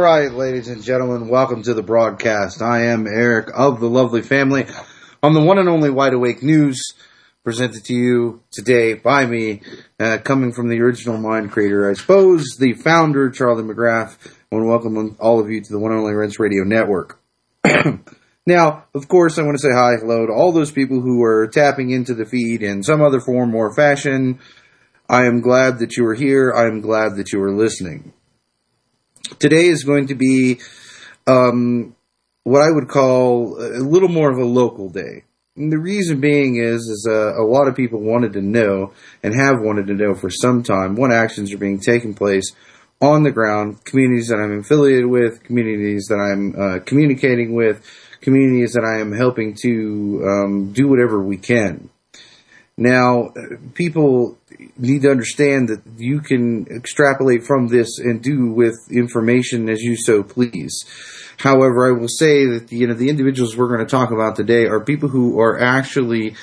Right, ladies and gentlemen, welcome to the broadcast. I am Eric of the Lovely Family on the one and only Wide Awake News, presented to you today by me, uh, coming from the original mind creator, I suppose, the founder, Charlie McGrath. I want to welcome all of you to the one and only Rense Radio Network. now, of course, I want to say hi, hello to all those people who are tapping into the feed in some other form or fashion. I am glad that you are here. I am glad that you are listening. Today is going to be um, what I would call a little more of a local day. And the reason being is, is uh, a lot of people wanted to know and have wanted to know for some time what actions are being taken place on the ground, communities that I'm affiliated with, communities that I'm uh, communicating with, communities that I am helping to um, do whatever we can. Now, people need to understand that you can extrapolate from this and do with information as you so please. However, I will say that you know the individuals we're going to talk about today are people who are actually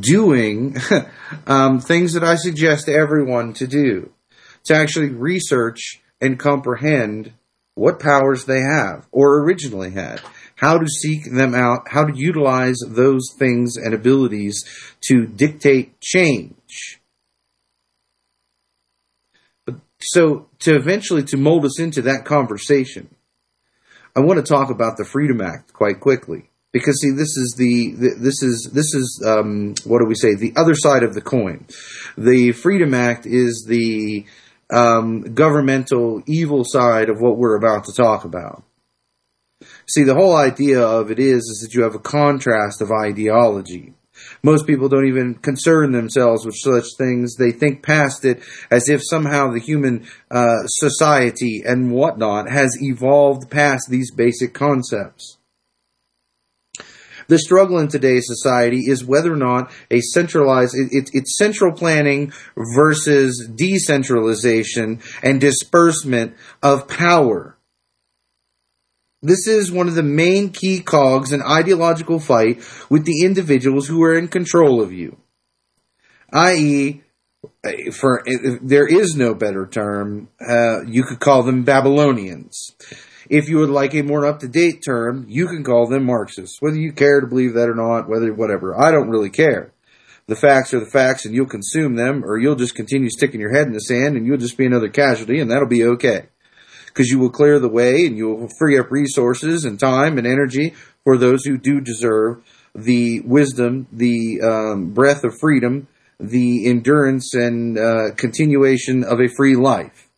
doing um, things that I suggest everyone to do to actually research and comprehend what powers they have or originally had how to seek them out, how to utilize those things and abilities to dictate change. But so to eventually to mold us into that conversation, I want to talk about the Freedom Act quite quickly because see this is the, this is this is um, what do we say the other side of the coin. The Freedom Act is the um, governmental evil side of what we're about to talk about. See, the whole idea of it is, is that you have a contrast of ideology. Most people don't even concern themselves with such things. They think past it as if somehow the human uh, society and whatnot has evolved past these basic concepts. The struggle in today's society is whether or not a centralized, it, it, it's central planning versus decentralization and disbursement of power. This is one of the main key cogs in ideological fight with the individuals who are in control of you. I.e., eh, for eh, eh, there is no better term, uh, you could call them Babylonians. If you would like a more up to date term, you can call them Marxists. Whether you care to believe that or not, whether whatever, I don't really care. The facts are the facts, and you'll consume them, or you'll just continue sticking your head in the sand, and you'll just be another casualty, and that'll be okay because you will clear the way and you will free up resources and time and energy for those who do deserve the wisdom, the um, breath of freedom, the endurance and uh, continuation of a free life.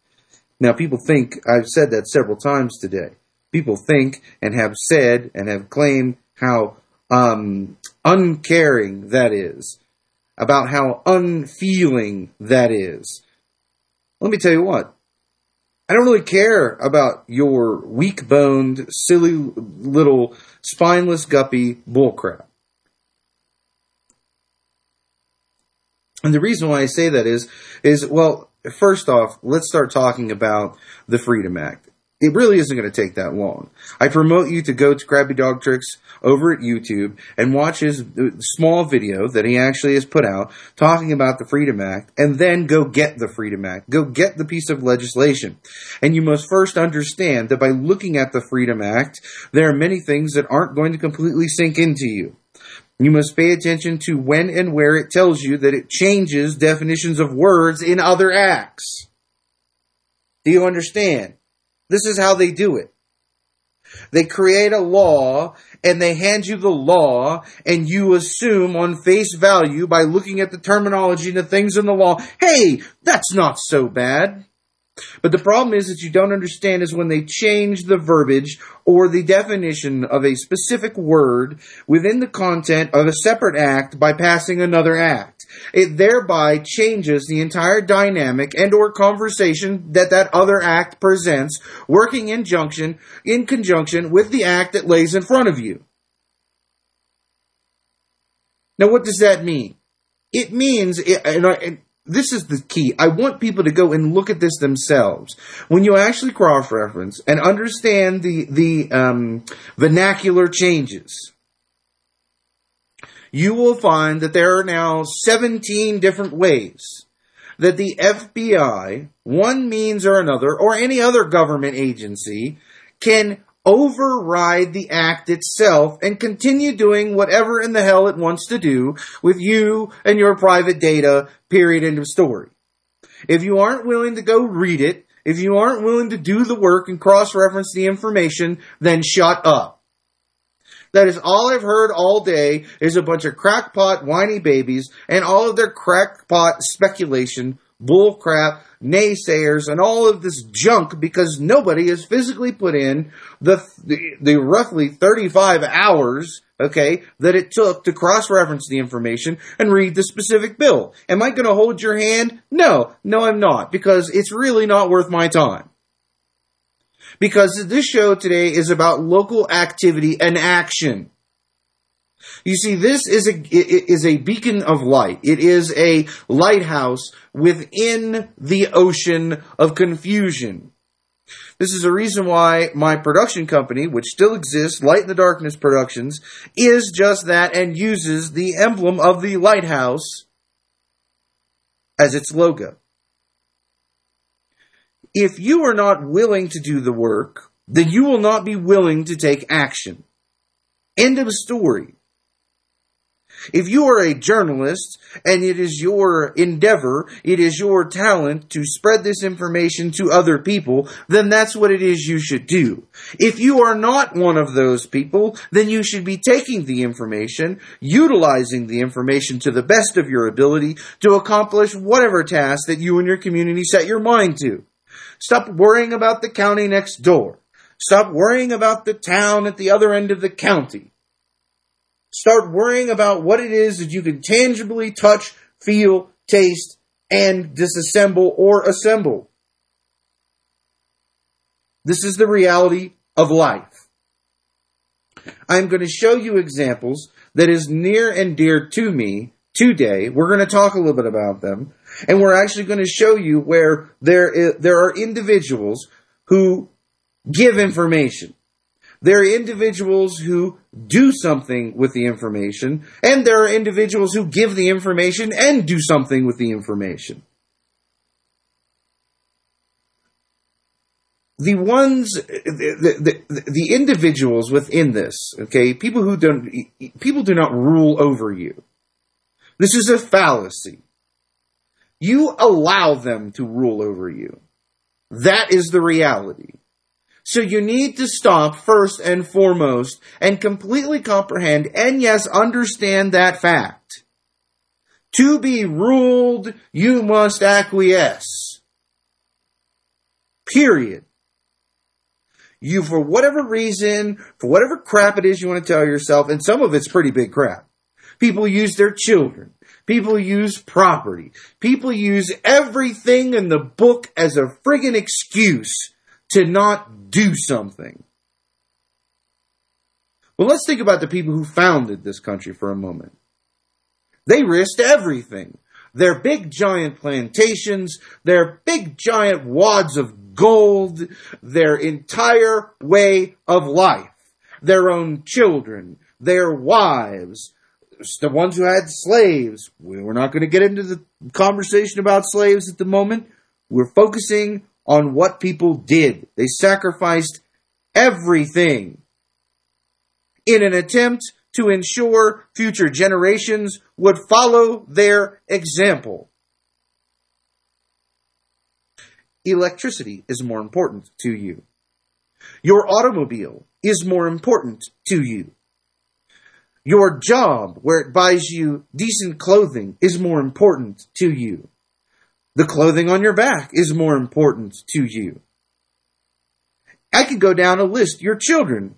Now, people think, I've said that several times today, people think and have said and have claimed how um, uncaring that is, about how unfeeling that is. Let me tell you what, I don't really care about your weak boned, silly little spineless guppy bullcrap. And the reason why I say that is, is, well, first off, let's start talking about the Freedom Act. It really isn't going to take that long. I promote you to go to Krabby Dog Tricks over at YouTube and watch his small video that he actually has put out talking about the Freedom Act and then go get the Freedom Act. Go get the piece of legislation. And you must first understand that by looking at the Freedom Act, there are many things that aren't going to completely sink into you. You must pay attention to when and where it tells you that it changes definitions of words in other acts. Do you understand? This is how they do it. They create a law and they hand you the law and you assume on face value by looking at the terminology and the things in the law, hey, that's not so bad. But the problem is that you don't understand is when they change the verbiage or the definition of a specific word within the content of a separate act by passing another act. It thereby changes the entire dynamic and or conversation that that other act presents, working in junction, in conjunction with the act that lays in front of you. Now what does that mean? It means, and, I, this is the key. I want people to go and look at this themselves. When you actually cross-reference and understand the the um, vernacular changes, you will find that there are now 17 different ways that the FBI, one means or another, or any other government agency, can override the act itself and continue doing whatever in the hell it wants to do with you and your private data, period, end of story. If you aren't willing to go read it, if you aren't willing to do the work and cross-reference the information, then shut up. That is all I've heard all day is a bunch of crackpot whiny babies and all of their crackpot speculation, bullcrap, naysayers, and all of this junk because nobody has physically put in the, the, the roughly 35 hours okay, that it took to cross-reference the information and read the specific bill. Am I going to hold your hand? No, no, I'm not, because it's really not worth my time. Because this show today is about local activity and action. You see, this is a is a beacon of light. It is a lighthouse within the ocean of confusion. This is a reason why my production company, which still exists, Light in the Darkness Productions, is just that and uses the emblem of the lighthouse as its logo. If you are not willing to do the work, then you will not be willing to take action. End of story. If you are a journalist and it is your endeavor, it is your talent to spread this information to other people, then that's what it is you should do. If you are not one of those people, then you should be taking the information, utilizing the information to the best of your ability to accomplish whatever task that you and your community set your mind to. Stop worrying about the county next door. Stop worrying about the town at the other end of the county. Start worrying about what it is that you can tangibly touch, feel, taste, and disassemble or assemble. This is the reality of life. I'm going to show you examples that is near and dear to me today. We're going to talk a little bit about them. And we're actually going to show you where there, is, there are individuals who give information. There are individuals who do something with the information, and there are individuals who give the information and do something with the information. The ones, the, the, the individuals within this, okay, people who don't, people do not rule over you. This is a fallacy. You allow them to rule over you. That is the reality. So you need to stop first and foremost and completely comprehend and yes, understand that fact. To be ruled, you must acquiesce. Period. You, for whatever reason, for whatever crap it is you want to tell yourself, and some of it's pretty big crap. People use their children. People use property. People use everything in the book as a friggin' excuse to not do something. Well, let's think about the people who founded this country for a moment. They risked everything. Their big giant plantations, their big giant wads of gold, their entire way of life, their own children, their wives, the ones who had slaves. We're not going to get into the conversation about slaves at the moment. We're focusing on what people did. They sacrificed everything in an attempt to ensure future generations would follow their example. Electricity is more important to you. Your automobile is more important to you. Your job, where it buys you decent clothing, is more important to you. The clothing on your back is more important to you. I could go down a list. Your children,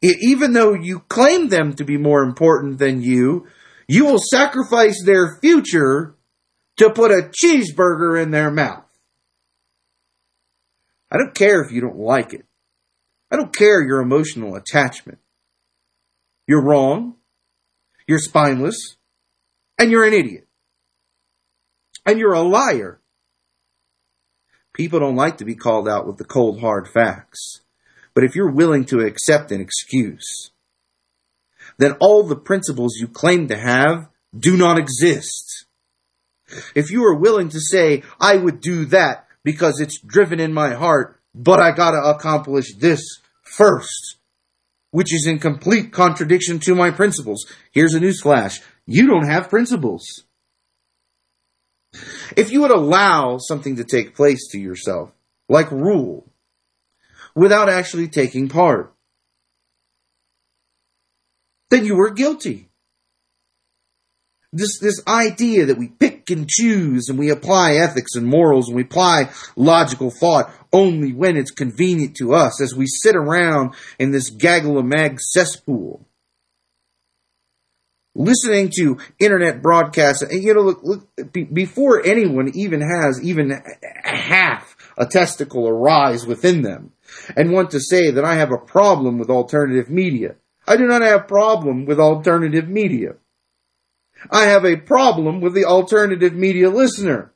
even though you claim them to be more important than you, you will sacrifice their future to put a cheeseburger in their mouth. I don't care if you don't like it. I don't care your emotional attachment. You're wrong. You're spineless. And you're an idiot. And you're a liar. People don't like to be called out with the cold hard facts. But if you're willing to accept an excuse, then all the principles you claim to have do not exist. if you are willing to say, I would do that because it's driven in my heart, but I gotta accomplish this first, which is in complete contradiction to my principles. Here's a newsflash. You don't have principles. If you would allow something to take place to yourself, like rule, without actually taking part, then you were guilty. This, this idea that we pick and choose and we apply ethics and morals and we apply logical thought only when it's convenient to us as we sit around in this gaggle of mag cesspool listening to internet broadcasts, you know, look, look, before anyone even has even half a testicle arise within them and want to say that I have a problem with alternative media. I do not have a problem with alternative media. I have a problem with the alternative media listener.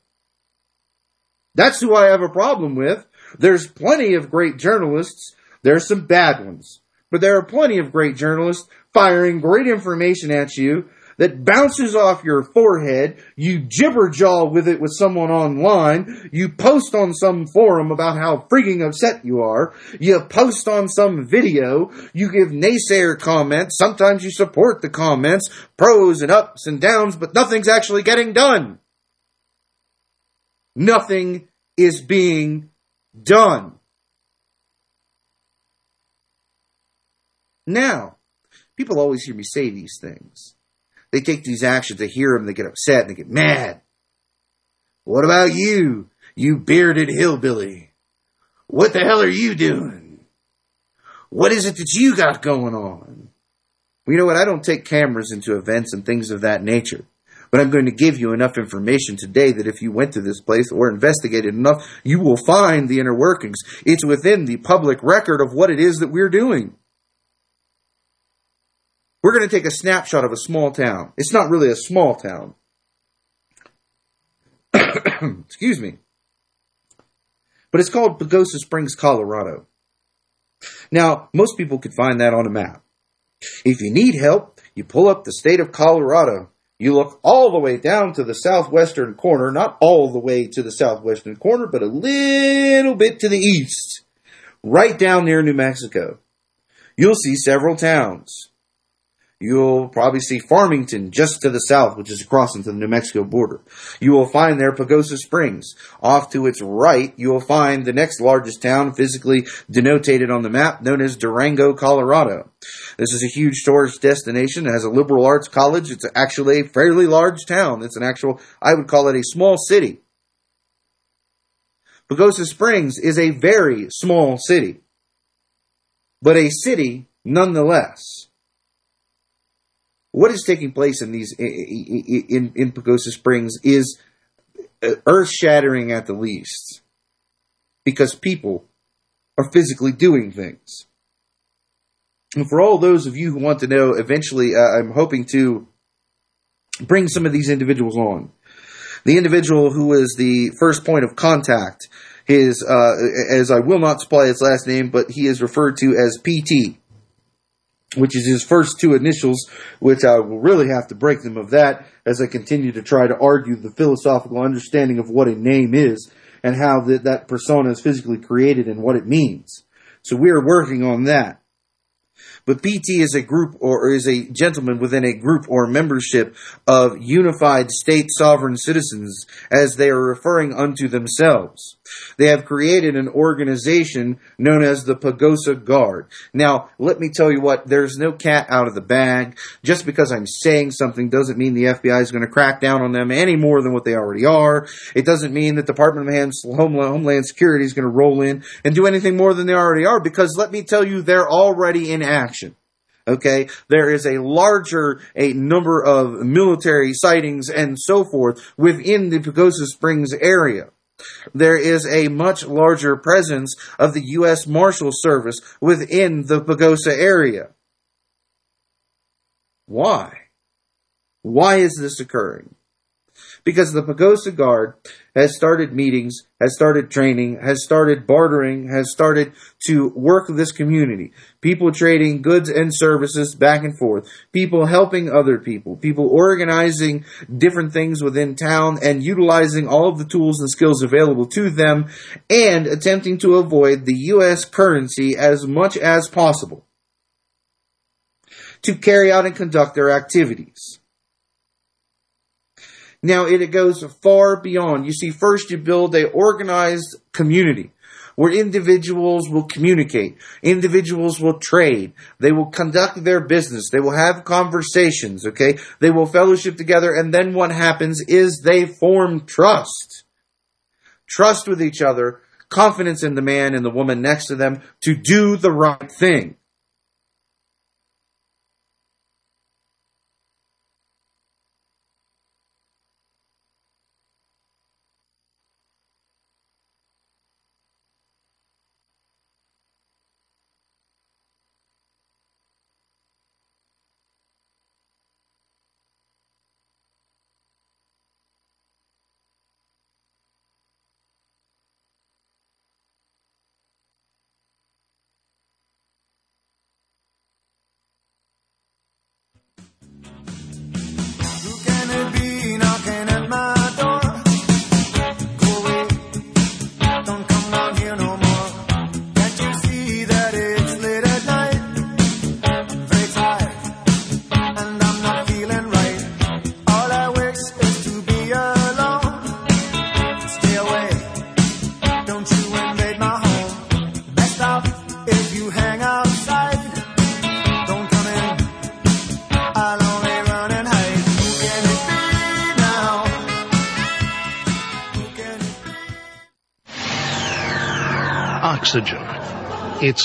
That's who I have a problem with. There's plenty of great journalists. There's some bad ones. But there are plenty of great journalists firing great information at you that bounces off your forehead. You jibber jaw with it with someone online. You post on some forum about how freaking upset you are. You post on some video. You give naysayer comments. Sometimes you support the comments, pros and ups and downs, but nothing's actually getting done. Nothing is being done. Now, People always hear me say these things. They take these actions, they hear them, they get upset, and they get mad. What about you, you bearded hillbilly? What the hell are you doing? What is it that you got going on? Well, you know what? I don't take cameras into events and things of that nature. But I'm going to give you enough information today that if you went to this place or investigated enough, you will find the inner workings. It's within the public record of what it is that we're doing. We're going to take a snapshot of a small town. It's not really a small town. Excuse me. But it's called Pagosa Springs, Colorado. Now, most people could find that on a map. If you need help, you pull up the state of Colorado. You look all the way down to the southwestern corner, not all the way to the southwestern corner, but a little bit to the east, right down near New Mexico. You'll see several towns. You'll probably see Farmington just to the south, which is across into the New Mexico border. You will find there Pagosa Springs. Off to its right, you will find the next largest town physically denoted on the map, known as Durango, Colorado. This is a huge tourist destination. It has a liberal arts college. It's actually a fairly large town. It's an actual, I would call it a small city. Pagosa Springs is a very small city, but a city nonetheless what is taking place in these in in Pagosa Springs is earth shattering at the least, because people are physically doing things. And for all those of you who want to know, eventually, uh, I'm hoping to bring some of these individuals on. The individual who was the first point of contact, his, uh, as I will not supply his last name, but he is referred to as PT which is his first two initials, which I will really have to break them of that as I continue to try to argue the philosophical understanding of what a name is and how that, that persona is physically created and what it means. So we are working on that. But PT is a group or is a gentleman within a group or membership of unified state sovereign citizens as they are referring unto themselves. They have created an organization known as the Pagosa Guard. Now, let me tell you what, there's no cat out of the bag. Just because I'm saying something doesn't mean the FBI is going to crack down on them any more than what they already are. It doesn't mean that Department of Homeland Security is going to roll in and do anything more than they already are because let me tell you, they're already in action. Okay, there is a larger a number of military sightings and so forth within the Pagosa Springs area. There is a much larger presence of the U.S. Marshal Service within the Pagosa area. Why? Why is this occurring? Because the Pagosa Guard has started meetings, has started training, has started bartering, has started to work this community. People trading goods and services back and forth, people helping other people, people organizing different things within town and utilizing all of the tools and skills available to them and attempting to avoid the U.S. currency as much as possible to carry out and conduct their activities. Now it goes far beyond. You see, first you build a organized community where individuals will communicate, individuals will trade, they will conduct their business, they will have conversations, okay? They will fellowship together, and then what happens is they form trust. Trust with each other, confidence in the man and the woman next to them to do the right thing.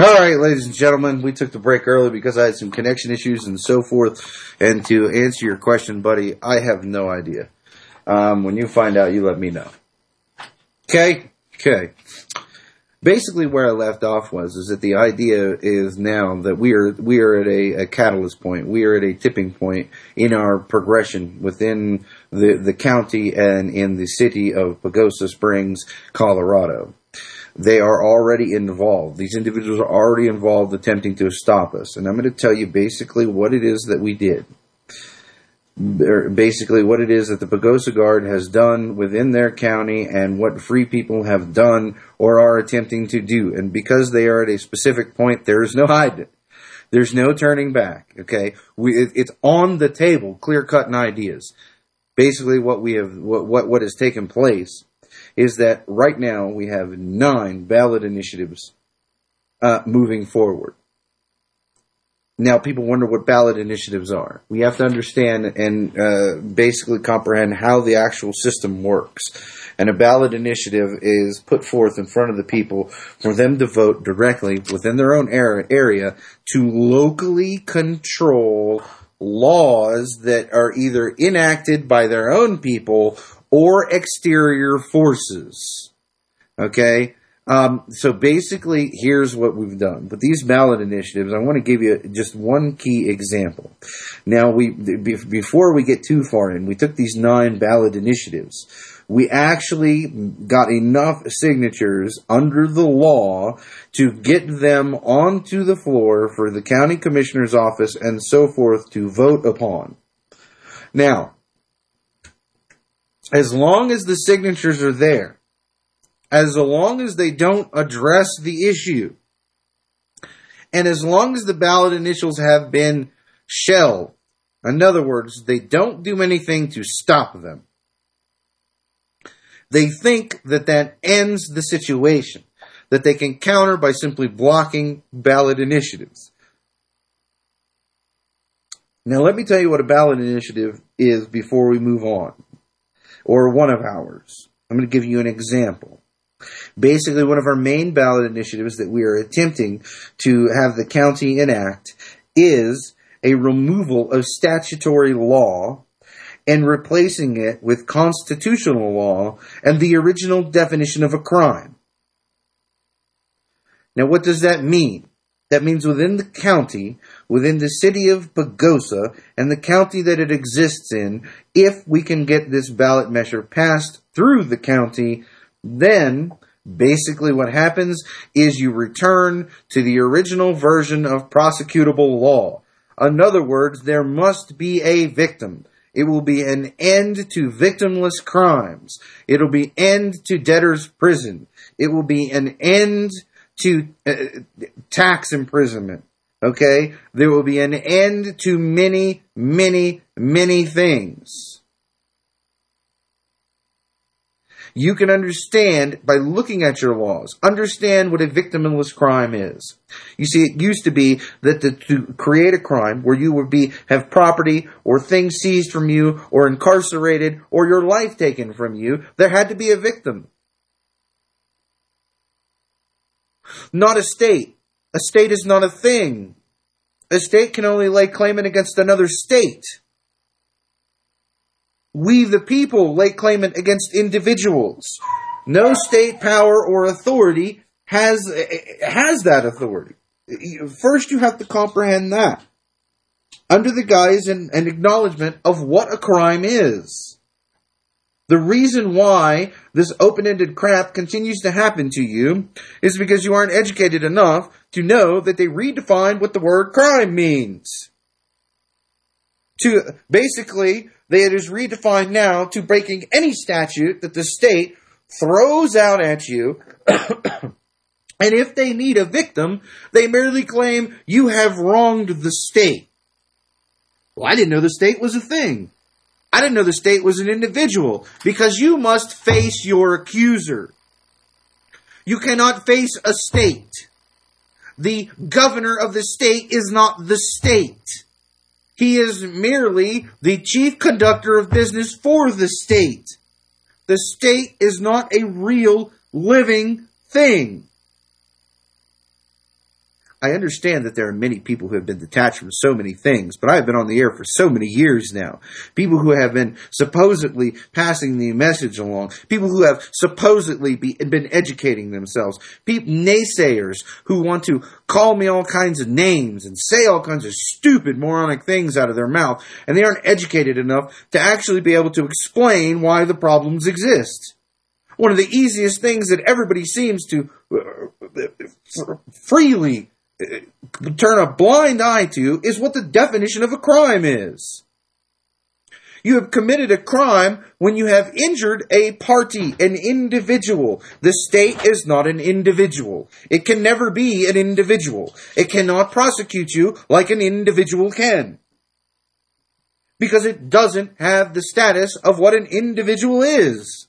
All right, ladies and gentlemen, we took the break early because I had some connection issues and so forth. And to answer your question, buddy, I have no idea. Um, when you find out, you let me know. Okay? Okay. Basically, where I left off was is that the idea is now that we are we are at a, a catalyst point. We are at a tipping point in our progression within the the county and in the city of Pagosa Springs, Colorado they are already involved. These individuals are already involved attempting to stop us. And I'm going to tell you basically what it is that we did. Basically, what it is that the Pagosa Guard has done within their county and what free people have done or are attempting to do. And because they are at a specific point, there is no hiding. There's no turning back. Okay, we, it, it's on the table, clear cut ideas. Basically, what we have, what, what what has taken place is that right now we have nine ballot initiatives uh, moving forward. Now, people wonder what ballot initiatives are. We have to understand and uh, basically comprehend how the actual system works. And a ballot initiative is put forth in front of the people for them to vote directly within their own area to locally control laws that are either enacted by their own people or exterior forces. Okay? Um, so basically, here's what we've done. With these ballot initiatives, I want to give you just one key example. Now, we before we get too far in, we took these nine ballot initiatives. We actually got enough signatures under the law to get them onto the floor for the county commissioner's office and so forth to vote upon. Now, as long as the signatures are there, as long as they don't address the issue, and as long as the ballot initials have been shelved, in other words, they don't do anything to stop them. They think that that ends the situation, that they can counter by simply blocking ballot initiatives. Now, let me tell you what a ballot initiative is before we move on or one of ours. I'm going to give you an example. Basically, one of our main ballot initiatives that we are attempting to have the county enact is a removal of statutory law and replacing it with constitutional law and the original definition of a crime. Now, what does that mean? That means within the county, within the city of Pagosa and the county that it exists in, if we can get this ballot measure passed through the county, then basically what happens is you return to the original version of prosecutable law. In other words, there must be a victim. It will be an end to victimless crimes. It'll be end to debtor's prison. It will be an end to uh, tax imprisonment. Okay? There will be an end to many, many, many things. You can understand by looking at your laws, understand what a victimless crime is. You see, it used to be that to, to create a crime where you would be, have property or things seized from you or incarcerated or your life taken from you, there had to be a victim. Not a state. A state is not a thing. A state can only lay claim against another state. We, the people, lay claim against individuals. No state power or authority has, has that authority. First, you have to comprehend that under the guise and, and acknowledgement of what a crime is. The reason why this open-ended crap continues to happen to you is because you aren't educated enough to know that they redefined what the word crime means. To basically, they it is redefined now to breaking any statute that the state throws out at you. and if they need a victim, they merely claim you have wronged the state. Well, I didn't know the state was a thing. I didn't know the state was an individual because you must face your accuser. You cannot face a state. The governor of the state is not the state. He is merely the chief conductor of business for the state. The state is not a real living thing. I understand that there are many people who have been detached from so many things, but I've been on the air for so many years now. People who have been supposedly passing the message along. People who have supposedly be, been educating themselves. People, naysayers who want to call me all kinds of names and say all kinds of stupid moronic things out of their mouth, and they aren't educated enough to actually be able to explain why the problems exist one of the easiest things that everybody seems to uh, freely turn a blind eye to is what the definition of a crime is. You have committed a crime when you have injured a party, an individual. The state is not an individual. It can never be an individual. It cannot prosecute you like an individual can. Because it doesn't have the status of what an individual is.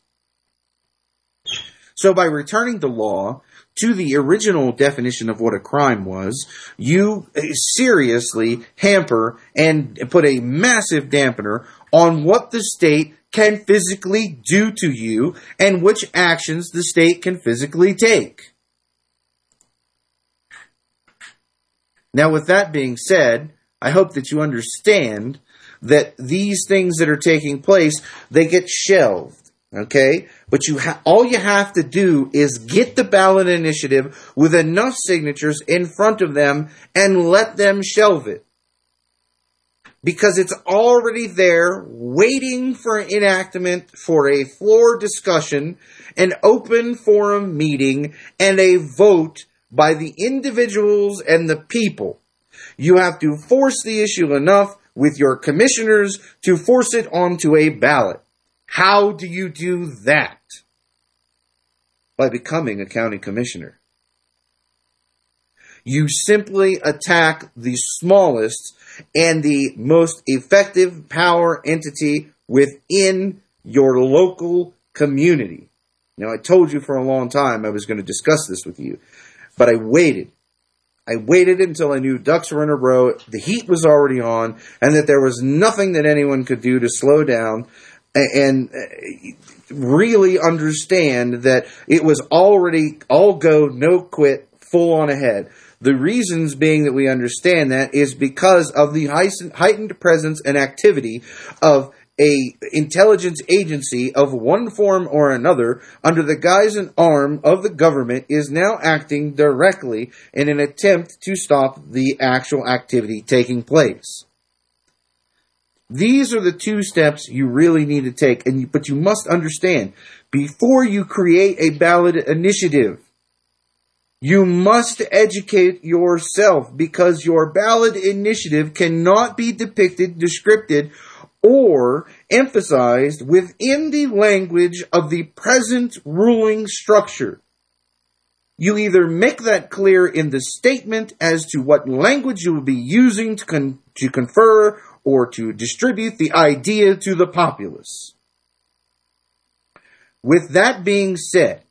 So by returning the law, to the original definition of what a crime was, you uh, seriously hamper and put a massive dampener on what the state can physically do to you and which actions the state can physically take. Now, with that being said, I hope that you understand that these things that are taking place, they get shelved. Okay? But you ha- all you have to do is get the ballot initiative with enough signatures in front of them and let them shelve it. Because it's already there waiting for enactment for a floor discussion, an open forum meeting, and a vote by the individuals and the people. You have to force the issue enough with your commissioners to force it onto a ballot. How do you do that? By becoming a county commissioner. You simply attack the smallest and the most effective power entity within your local community. Now, I told you for a long time I was going to discuss this with you, but I waited. I waited until I knew ducks were in a row, the heat was already on, and that there was nothing that anyone could do to slow down and uh, really understand that it was already all go, no quit, full on ahead. The reasons being that we understand that is because of the heightened presence and activity of a intelligence agency of one form or another under the guise and arm of the government is now acting directly in an attempt to stop the actual activity taking place. These are the two steps you really need to take, and you, but you must understand before you create a ballot initiative, you must educate yourself because your ballot initiative cannot be depicted, descripted, or emphasized within the language of the present ruling structure. You either make that clear in the statement as to what language you will be using to, con- to confer or to distribute the idea to the populace. With that being said,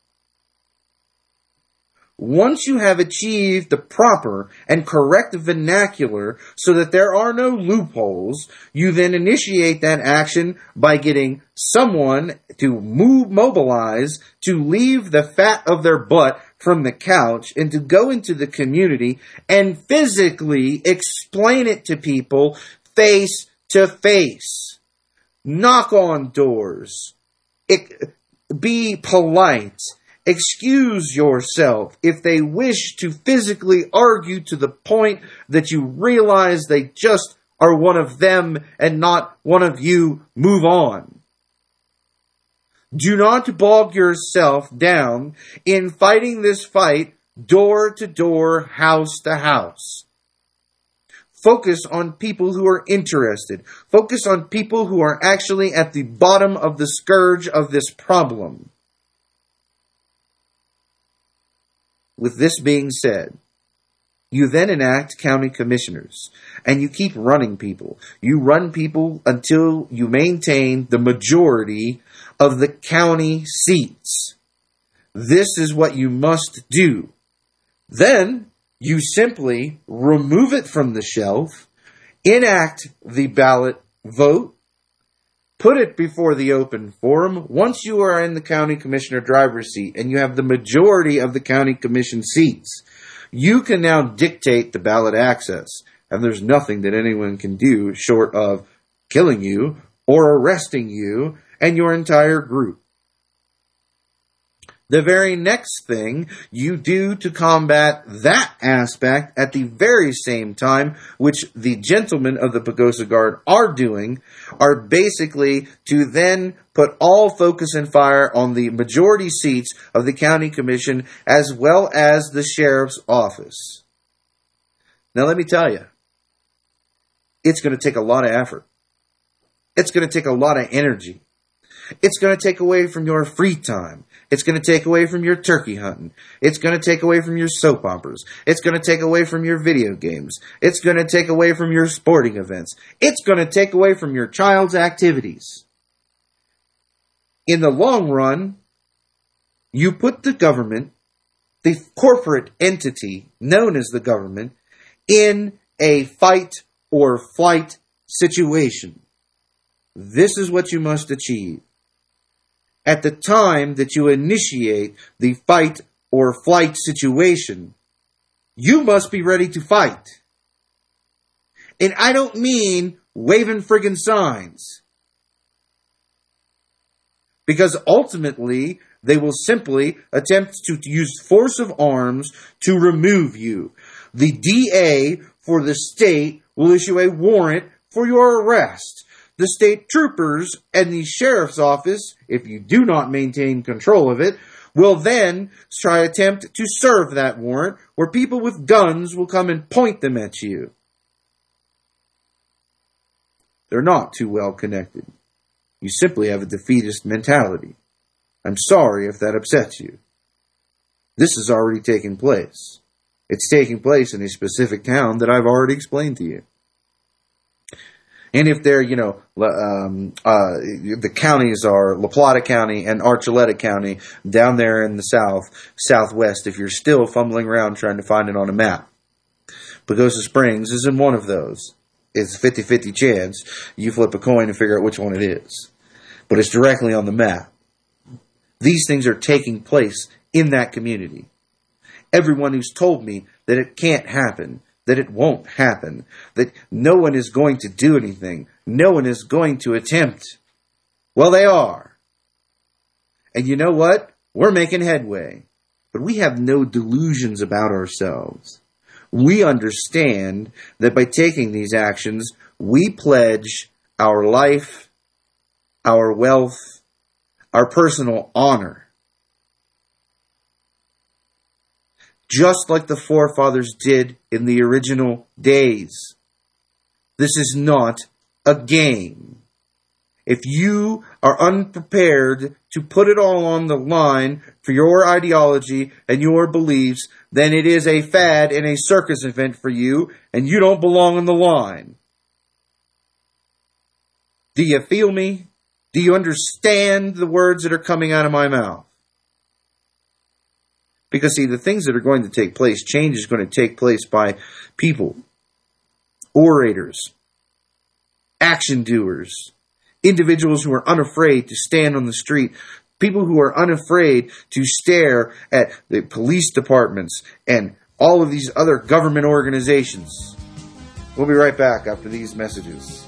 once you have achieved the proper and correct vernacular so that there are no loopholes, you then initiate that action by getting someone to move, mobilize, to leave the fat of their butt from the couch and to go into the community and physically explain it to people face to face. Knock on doors. Be polite. Excuse yourself if they wish to physically argue to the point that you realize they just are one of them and not one of you. Move on. Do not bog yourself down in fighting this fight door to door, house to house. Focus on people who are interested. Focus on people who are actually at the bottom of the scourge of this problem. With this being said, you then enact county commissioners and you keep running people. You run people until you maintain the majority of the county seats. this is what you must do. Then you simply remove it from the shelf, enact the ballot vote, put it before the open forum. Once you are in the county commissioner driver's seat and you have the majority of the county commission seats, you can now dictate the ballot access. And there's nothing that anyone can do short of killing you or arresting you and your entire group. The very next thing you do to combat that aspect at the very same time, which the gentlemen of the Pagosa Guard are doing, are basically to then put all focus and fire on the majority seats of the county commission as well as the sheriff's office. Now let me tell you, it's going to take a lot of effort. It's going to take a lot of energy. It's going to take away from your free time. It's going to take away from your turkey hunting. It's going to take away from your soap operas. It's going to take away from your video games. It's going to take away from your sporting events. It's going to take away from your child's activities. In the long run, you put the government, the corporate entity known as the government, in a fight or flight situation. This is what you must achieve at the time that you initiate the fight or flight situation, you must be ready to fight. And I don't mean waving friggin' signs. Because ultimately, they will simply attempt to use force of arms to remove you. The DA for the state will issue a warrant for your arrest the state troopers and the sheriff's office, if you do not maintain control of it, will then try attempt to serve that warrant where people with guns will come and point them at you. They're not too well connected. You simply have a defeatist mentality. I'm sorry if that upsets you. This has already taken place. It's taking place in a specific town that I've already explained to you. And if they're, you know, um, uh, the counties are La Plata County and Archuleta County down there in the south, southwest, if you're still fumbling around trying to find it on a map. Pagosa Springs is in one of those. It's a 50 50 chance you flip a coin and figure out which one it is. But it's directly on the map. These things are taking place in that community. Everyone who's told me that it can't happen that it won't happen, that no one is going to do anything, no one is going to attempt. Well, they are. And you know what? We're making headway. But we have no delusions about ourselves. We understand that by taking these actions, we pledge our life, our wealth, our personal honor just like the forefathers did in the original days. This is not a game. If you are unprepared to put it all on the line for your ideology and your beliefs, then it is a fad and a circus event for you, and you don't belong on the line. Do you feel me? Do you understand the words that are coming out of my mouth? Because see, the things that are going to take place, change is going to take place by people, orators, action doers, individuals who are unafraid to stand on the street, people who are unafraid to stare at the police departments and all of these other government organizations. We'll be right back after these messages.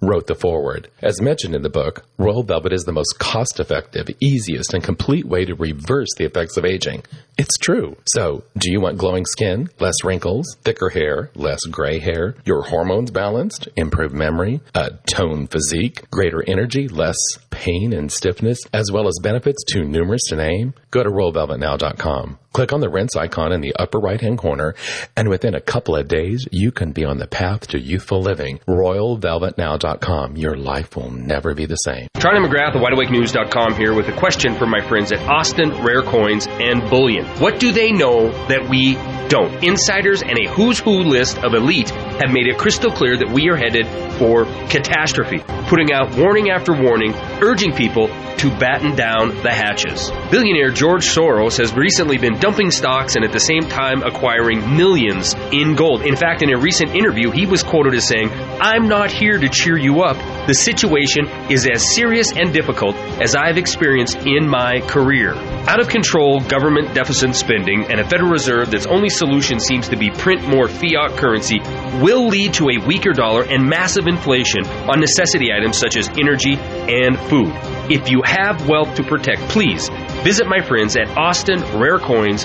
wrote the foreword. As mentioned in the book, Royal Velvet is the most cost effective, easiest, and complete way to reverse the effects of aging. It's true. So, do you want glowing skin, less wrinkles, thicker hair, less gray hair, your hormones balanced, improved memory, a toned physique, greater energy, less pain and stiffness, as well as benefits too numerous to name? Go to RoyalVelvetNow.com. Click on the Rense icon in the upper right hand corner, and within a couple of days, you can be on the path to youthful living. RoyalVelvetNow.com. Your life will never be the same. Charlie McGrath of WideAwakeNews.com here with a question from my friends at Austin Rare Coins and Bullion. What do they know that we don't? Insiders and a who's who list of elite have made it crystal clear that we are headed for catastrophe, putting out warning after warning, urging people to batten down the hatches. Billionaire George Soros has recently been dumping stocks and at the same time acquiring millions in gold. In fact, in a recent interview, he was quoted as saying, I'm not here to cheer you up. The situation is as serious and difficult as I've experienced in my career. Out of control government deficit spending and a Federal Reserve that's only solution seems to be print more fiat currency will lead to a weaker dollar and massive inflation on necessity items such as energy and food. If you have wealth to protect, please visit my friends at Austin Rare Coins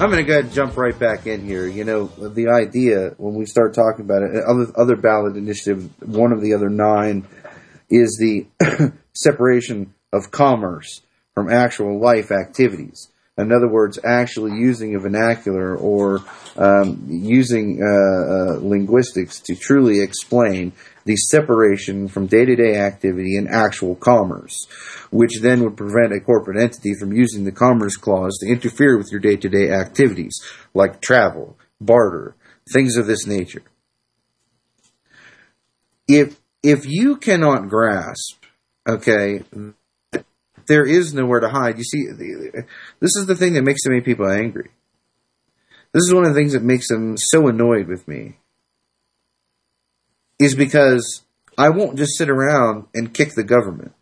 I'm going to go ahead and jump right back in here. You know, the idea when we start talking about it, other other ballot initiative, one of the other nine is the separation of commerce from actual life activities. In other words, actually using a vernacular or um, using uh, uh, linguistics to truly explain the separation from day to day activity and actual commerce, which then would prevent a corporate entity from using the Commerce Clause to interfere with your day to day activities, like travel, barter, things of this nature. If if you cannot grasp, okay, there is nowhere to hide. You see, this is the thing that makes so many people angry. This is one of the things that makes them so annoyed with me. Is because I won't just sit around and kick the government.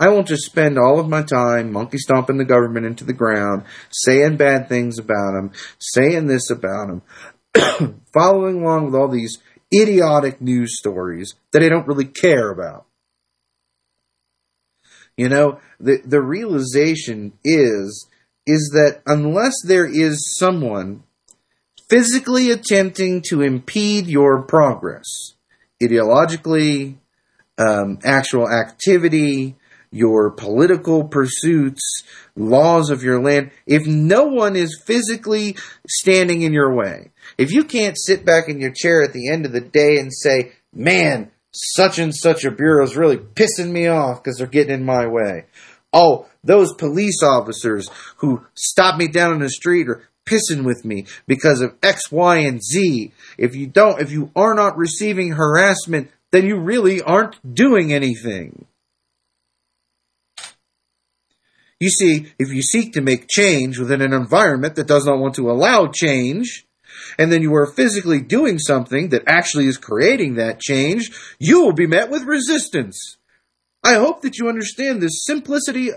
I won't just spend all of my time monkey stomping the government into the ground, saying bad things about them, saying this about them, following along with all these idiotic news stories that I don't really care about. You know, the the realization is is that unless there is someone physically attempting to impede your progress, ideologically, um, actual activity, your political pursuits, laws of your land, if no one is physically standing in your way, if you can't sit back in your chair at the end of the day and say, man, such and such a bureau is really pissing me off because they're getting in my way. Oh, those police officers who stop me down in the street are pissing with me because of X, Y, and Z. If you don't, if you are not receiving harassment, then you really aren't doing anything. You see, if you seek to make change within an environment that does not want to allow change, and then you are physically doing something that actually is creating that change, you will be met with resistance. I hope that you understand this simplicity, uh,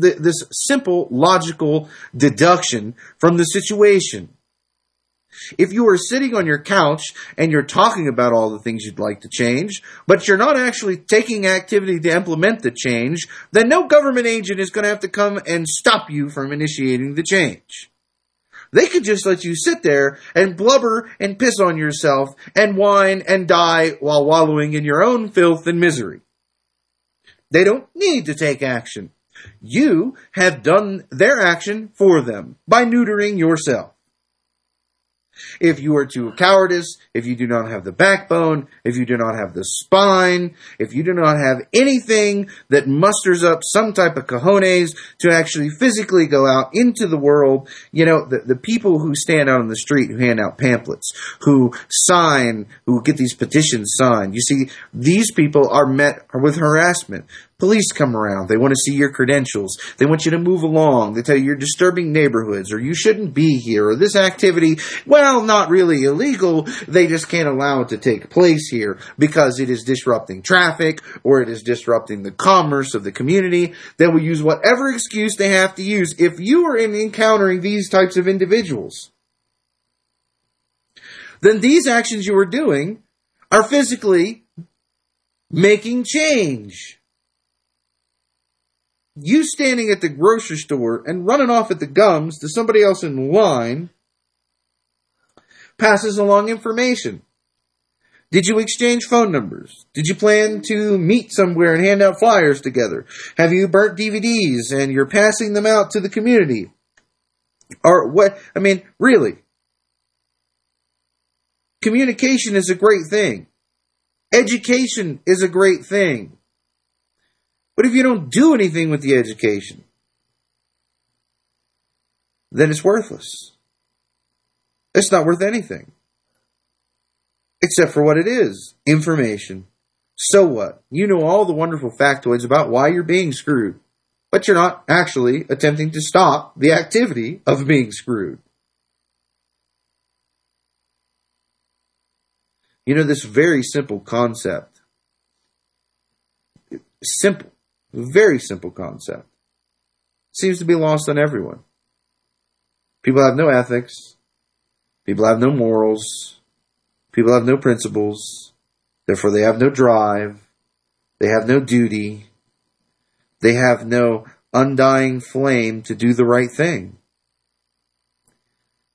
th- this simple logical deduction from the situation. If you are sitting on your couch and you're talking about all the things you'd like to change, but you're not actually taking activity to implement the change, then no government agent is going to have to come and stop you from initiating the change. They could just let you sit there and blubber and piss on yourself and whine and die while wallowing in your own filth and misery. They don't need to take action. You have done their action for them by neutering yourself. If you are too cowardice, if you do not have the backbone, if you do not have the spine, if you do not have anything that musters up some type of cojones to actually physically go out into the world, you know, the, the people who stand out on the street, who hand out pamphlets, who sign, who get these petitions signed, you see, these people are met with harassment. Police come around. They want to see your credentials. They want you to move along. They tell you you're disturbing neighborhoods or you shouldn't be here or this activity, well, not really illegal. They just can't allow it to take place here because it is disrupting traffic or it is disrupting the commerce of the community. They will use whatever excuse they have to use if you are in encountering these types of individuals. Then these actions you are doing are physically making change you standing at the grocery store and running off at the gums to somebody else in line passes along information. Did you exchange phone numbers? Did you plan to meet somewhere and hand out flyers together? Have you burnt DVDs and you're passing them out to the community? Or what? I mean, really. Communication is a great thing. Education is a great thing. But if you don't do anything with the education, then it's worthless. It's not worth anything. Except for what it is information. So what? You know all the wonderful factoids about why you're being screwed, but you're not actually attempting to stop the activity of being screwed. You know, this very simple concept. Simple very simple concept. Seems to be lost on everyone. People have no ethics. People have no morals. People have no principles. Therefore, they have no drive. They have no duty. They have no undying flame to do the right thing.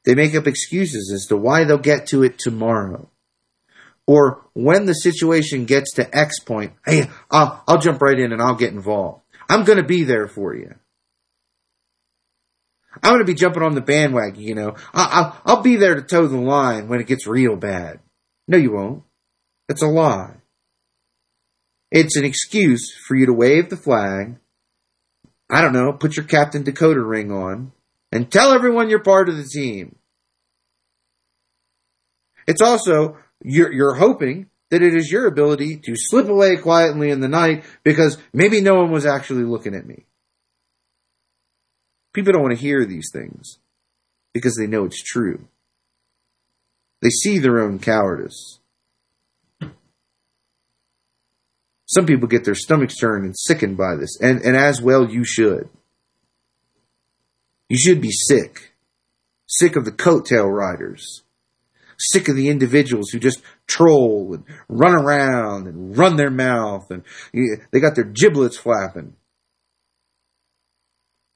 They make up excuses as to why they'll get to it tomorrow or when the situation gets to X point, hey, I'll, I'll jump right in and I'll get involved. I'm going to be there for you. I'm going to be jumping on the bandwagon, you know. I'll, I'll, I'll be there to toe the line when it gets real bad. No, you won't. It's a lie. It's an excuse for you to wave the flag. I don't know, put your Captain Dakota ring on and tell everyone you're part of the team. It's also you're, you're hoping that it is your ability to slip away quietly in the night because maybe no one was actually looking at me. People don't want to hear these things because they know it's true. They see their own cowardice. Some people get their stomachs turned and sickened by this, and, and as well you should. You should be sick. Sick of the coattail riders sick of the individuals who just troll and run around and run their mouth and they got their giblets flapping.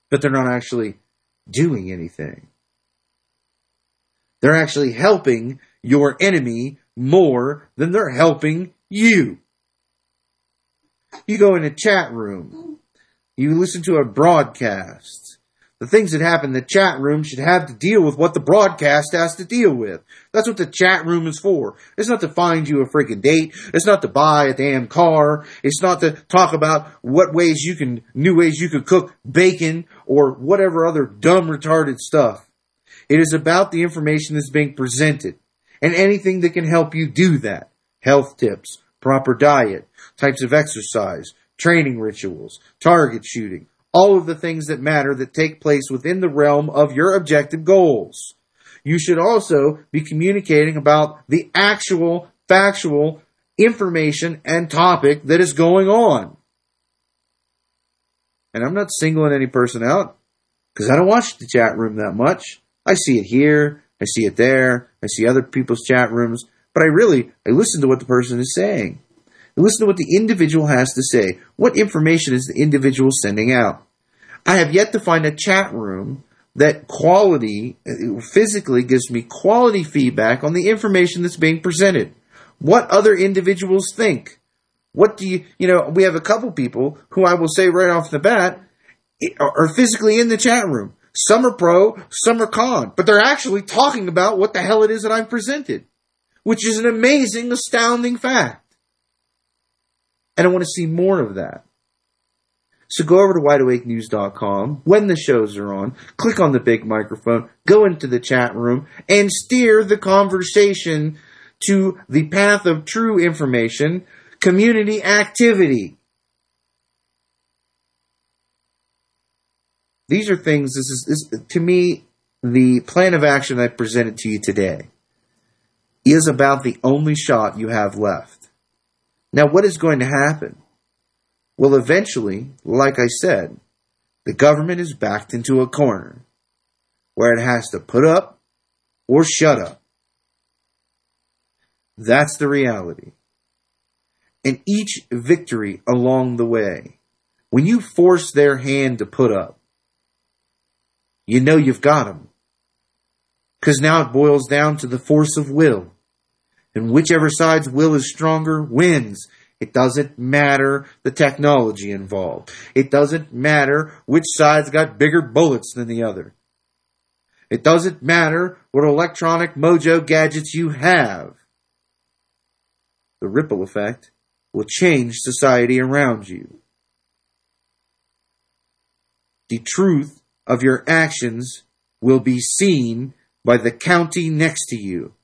But they're not actually doing anything. They're actually helping your enemy more than they're helping you. You go in a chat room. You listen to a broadcast the things that happen in the chat room should have to deal with what the broadcast has to deal with. That's what the chat room is for. It's not to find you a freaking date. It's not to buy a damn car. It's not to talk about what ways you can, new ways you could cook bacon or whatever other dumb retarded stuff. It is about the information that's being presented and anything that can help you do that. Health tips, proper diet, types of exercise, training rituals, target shooting, all of the things that matter that take place within the realm of your objective goals. You should also be communicating about the actual factual information and topic that is going on. And I'm not singling any person out because I don't watch the chat room that much. I see it here, I see it there, I see other people's chat rooms, but I really I listen to what the person is saying and listen to what the individual has to say. What information is the individual sending out? I have yet to find a chat room that quality, physically gives me quality feedback on the information that's being presented. What other individuals think? What do you, you know, we have a couple people who I will say right off the bat eh, are physically in the chat room Some are pro, some are con, but they're actually talking about what the hell it is that I've presented, which is an amazing, astounding fact. And I want to see more of that. So go over to wideawakenews.com when the shows are on, click on the big microphone, go into the chat room, and steer the conversation to the path of true information, community activity. These are things, this is, this, to me, the plan of action I presented to you today is about the only shot you have left. Now, what is going to happen? Well, eventually, like I said, the government is backed into a corner where it has to put up or shut up. That's the reality. And each victory along the way, when you force their hand to put up, you know you've got them. Because now it boils down to the force of will. And whichever side's will is stronger wins. It doesn't matter the technology involved. It doesn't matter which side's got bigger bullets than the other. It doesn't matter what electronic mojo gadgets you have. The ripple effect will change society around you. The truth of your actions will be seen by the county next to you.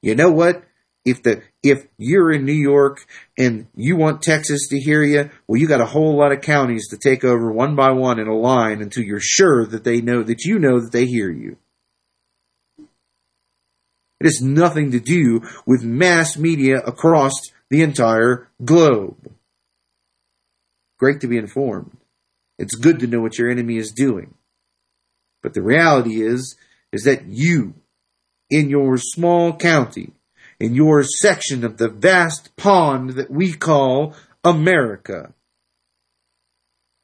You know what? If the if you're in New York and you want Texas to hear you, well, you got a whole lot of counties to take over one by one in a line until you're sure that they know that you know that they hear you. It has nothing to do with mass media across the entire globe. Great to be informed. It's good to know what your enemy is doing. But the reality is, is that you, in your small county, in your section of the vast pond that we call America,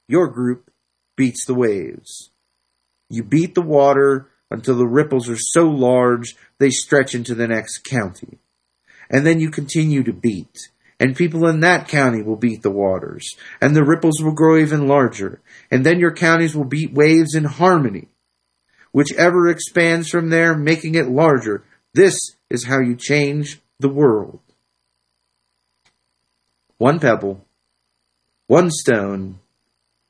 your group beats the waves. You beat the water until the ripples are so large they stretch into the next county. And then you continue to beat. And people in that county will beat the waters. And the ripples will grow even larger. And then your counties will beat waves in harmony. Whichever expands from there, making it larger. This is how you change the world. One pebble, one stone,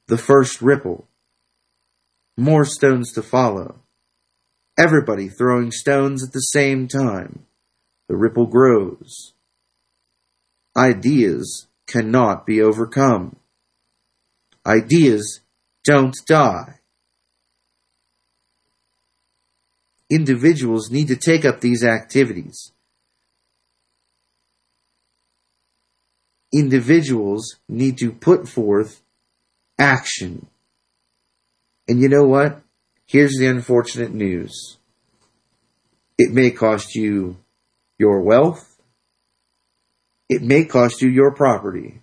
the first ripple. More stones to follow. Everybody throwing stones at the same time. The ripple grows. Ideas cannot be overcome. Ideas don't die. Individuals need to take up these activities. Individuals need to put forth action. And you know what? Here's the unfortunate news. It may cost you your wealth. It may cost you your property.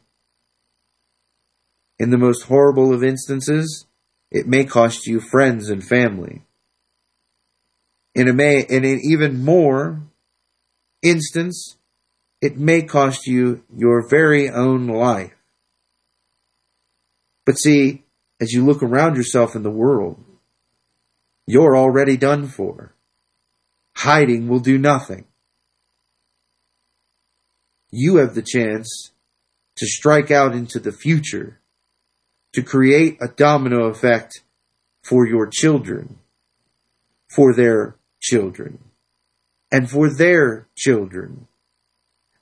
In the most horrible of instances, it may cost you friends and family. In a may, in an even more instance, it may cost you your very own life. But see, as you look around yourself in the world, you're already done for. Hiding will do nothing. You have the chance to strike out into the future, to create a domino effect for your children, for their children, and for their children,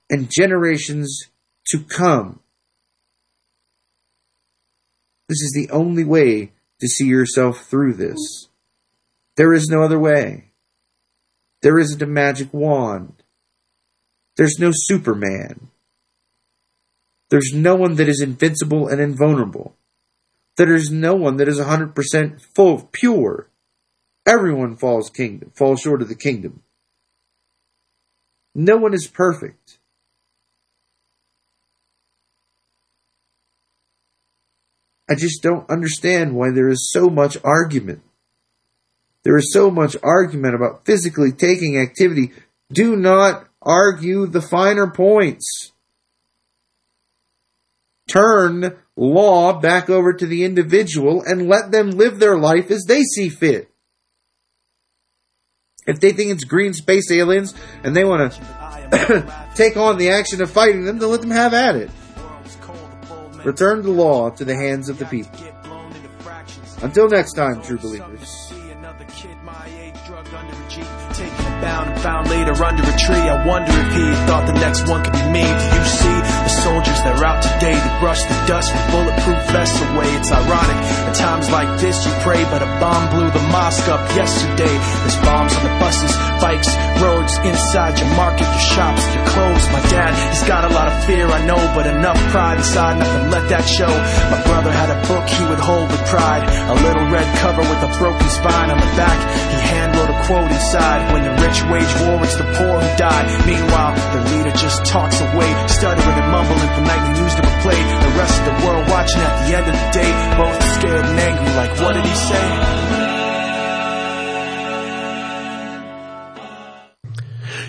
and generations to come. This is the only way to see yourself through this. There is no other way. There isn't a magic wand. There's no Superman. There's no one that is invincible and invulnerable. There is no one that is 100% full, of pure. Everyone falls kingdom, falls short of the kingdom. No one is perfect. I just don't understand why there is so much argument. There is so much argument about physically taking activity. Do not argue the finer points. Turn law back over to the individual and let them live their life as they see fit. If they think it's green space aliens and they want to take on the action of fighting them, then let them have at it. Return the law to the hands of the people. Until next time, true believers. bound and found later under a tree. I wonder if he thought the next one could be me. You see soldiers that are out today to brush the dust from bulletproof vests away? It's ironic. At times like this, you pray, but a bomb blew the mosque up yesterday. There's bombs on the buses, bikes, roads, inside your market, your shops, your clothes. My dad, he's got a lot of fear, I know, but enough pride inside, nothing let that show. My brother had a book he would hold with pride, a little red cover with a broken spine on the back. He hand wrote a quote inside when the rich wage war, it's the poor who die. Meanwhile, the leader just talks away, stuttering and mumbling for nightly news to play. The rest of the world watching at the end of the day, both scared and angry, like what did he say?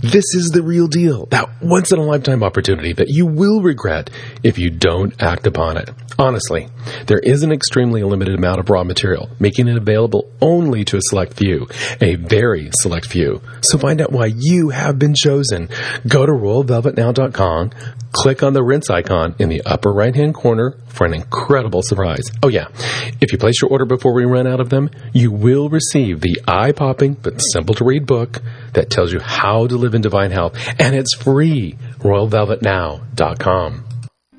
This is the real deal. That once in a lifetime opportunity that you will regret if you don't act upon it. Honestly, there is an extremely limited amount of raw material, making it available only to a select few, a very select few. So find out why you have been chosen. Go to royalvelvetnow.com, click on the Rense icon in the upper right hand corner for an incredible surprise. Oh yeah, if you place your order before we run out of them, you will receive the eye popping but simple to read book that tells you how to live in divine health, and it's free. RoyalVelvetNow.com.